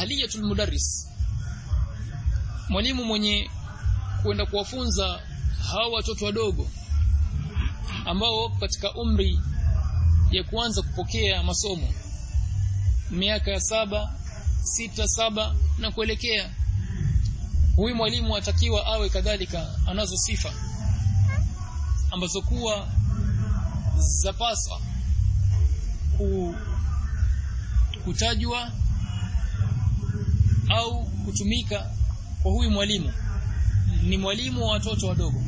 ahliyatul mudarris. Mwalimu mwenye kwenda kuwafunza hawa watoto wadogo ambao katika umri ya kuanza kupokea masomo. Miaka ya saba sita saba na kuelekea. Huyu mwalimu atakiwa awe kadhalika anazo sifa ambazo kuwa zapaswa ku, kutajwa kutumika kwa huyu mwalimu ni mwalimu wa watoto wadogo.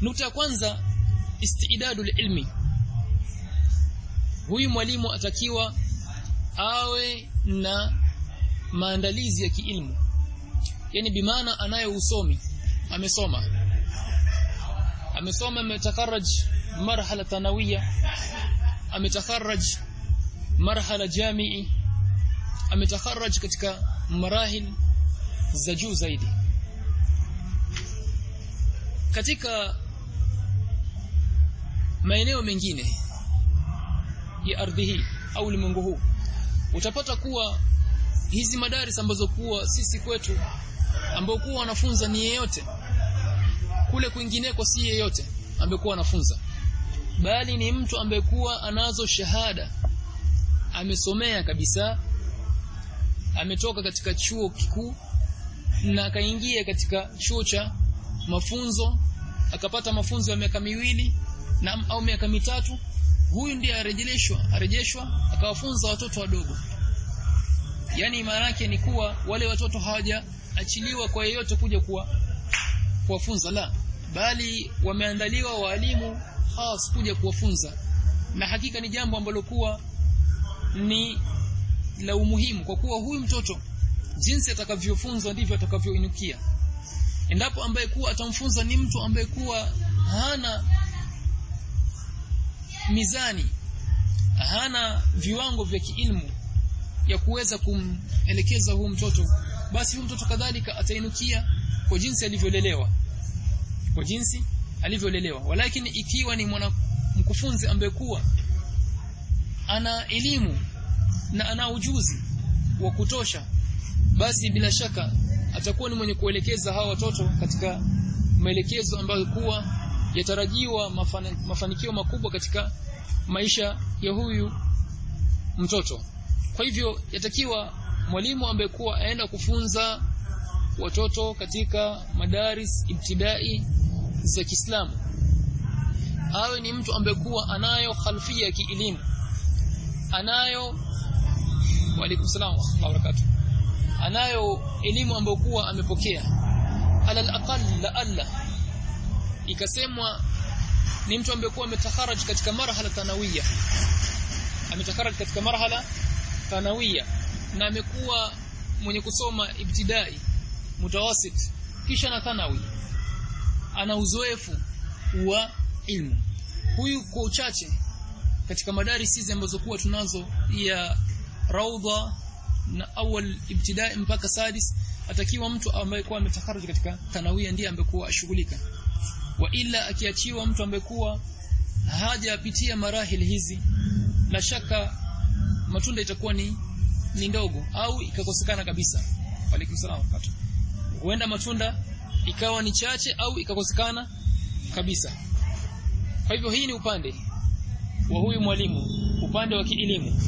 Nukta kwanza istidadul ilmi. Huyu mwalimu atakiwa awe na maandalizi ya kiilmu. Yani bimaana anayo usomi amesoma. Amesoma ametakarraj marhala tanawiya ametakharraj marhala jamii ametakarraj katika marahil za juu zaidi. Katika maeneo mengine ya ardhi hii au ulimwengu huu utapata kuwa hizi madaris ambazo kuwa sisi kwetu ambao kuwa wanafunza ni yeyote kule kwingineko si yeyote ambekuwa anafunza. Bali ni mtu ambaye kuwa anazo shahada amesomea kabisa ametoka katika chuo kikuu na akaingia katika chuo cha mafunzo akapata mafunzo ya miaka miwili na au miaka mitatu. Huyu ndiye arejeleshwa arejeshwa akawafunza watoto wadogo. Yani maana yake ni kuwa wale watoto hawajaachiliwa kwa yeyote kuja kuwa kuwafunza la. Bali wameandaliwa walimu khas kuja kuwafunza. Na hakika ni jambo ambalo kuwa ni la umuhimu kwa kuwa huyu mtoto jinsi atakavyofunzwa ndivyo atakavyoinukia. Endapo ambaye kuwa atamfunza ni mtu ambaye kuwa hana mizani hana viwango vya kiilmu ya kuweza kumelekeza huu mtoto basi huyu mtoto kadhalika atainukia kwa jinsi alivyolelewa. Kwa jinsi alivyolelewa. Walakini ikiwa ni mwana mkufunzi ambaye kuwa ana elimu na ana ujuzi wa kutosha basi bila shaka atakuwa ni mwenye kuelekeza hawa watoto katika maelekezo ambayo kuwa yatarajiwa mafani, mafanikio makubwa katika maisha ya huyu mtoto. Kwa hivyo yatakiwa mwalimu ambaye kuwa aenda kufunza watoto katika madaris ibtidai za Kiislamu awe ni mtu ambaye kuwa anayo khalfia ya kielimu anayo wa alaykum salaam wa barakatuh. Anayo elimu ambayo kuwa amepokea. Alal aqal la alla. Ikasemwa ni mtu ambaye kuwa ametaharaj katika marhala tanawiya ametaharaj katika marhala tanawiya na amekuwa mwenye kusoma ibtidai mutawasit kisha na thanawi ana uzoefu wa ilmu. Huyu kwa uchache katika madarisi hizi ambazo kuwa tunazo ya raudha na awal ibtidai mpaka sadis atakiwa mtu ambaye kwa ametakharaj katika tanawia ndiye ambaye kuwa ashughulika. Wa ila akiachiwa mtu ambaye kuwa hajapitia marahil hizi la shaka matunda itakuwa ni ni ndogo au ikakosekana kabisa. Salaam huenda matunda ikawa ni chache au ikakosekana kabisa. Kwa hivyo hii ni upande wa huyu mwalimu upande wa kielimu